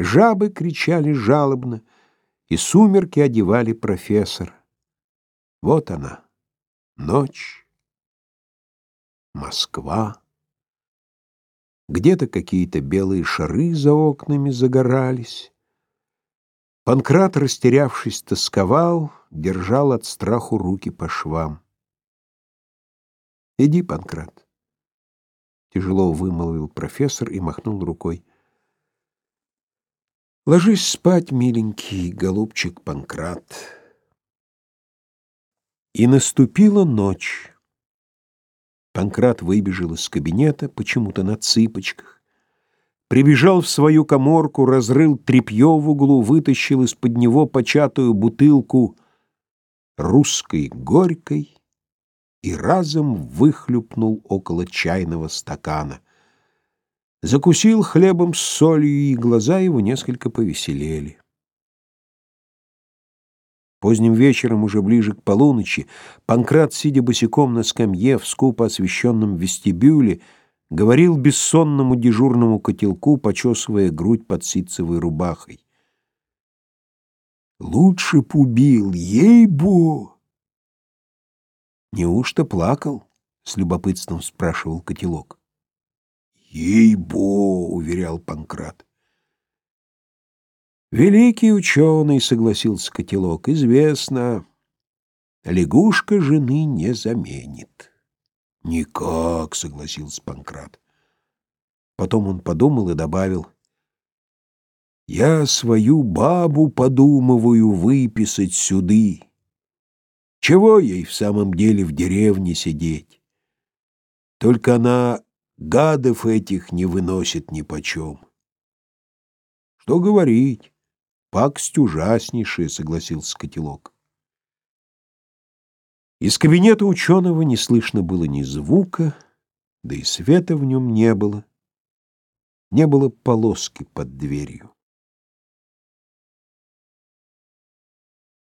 Жабы кричали жалобно, и сумерки одевали профессор. Вот она, ночь, Москва. Где-то какие-то белые шары за окнами загорались. Панкрат, растерявшись, тосковал, держал от страху руки по швам. «Иди, Панкрат», — тяжело вымолвил профессор и махнул рукой. «Ложись спать, миленький голубчик Панкрат». И наступила ночь. Панкрат выбежал из кабинета, почему-то на цыпочках. Прибежал в свою коморку, разрыл тряпье в углу, вытащил из-под него початую бутылку русской горькой и разом выхлюпнул около чайного стакана. Закусил хлебом с солью, и глаза его несколько повеселели. Поздним вечером, уже ближе к полуночи, Панкрат, сидя босиком на скамье в скупо освещенном вестибюле, говорил бессонному дежурному котелку, почесывая грудь под ситцевой рубахой. «Лучше б убил, ей-бо!» «Неужто плакал?» — с любопытством спрашивал котелок. «Ей-бо!» — уверял Панкрат. Великий ученый, согласился котелок, известно, лягушка жены не заменит. Никак, согласился Панкрат. Потом он подумал и добавил, я свою бабу подумываю выписать сюды. Чего ей в самом деле в деревне сидеть? Только она гадов этих не выносит нипочем. Что говорить? Пакость ужаснейшая, согласился котелок. Из кабинета ученого не слышно было ни звука, да и света в нем не было. Не было полоски под дверью.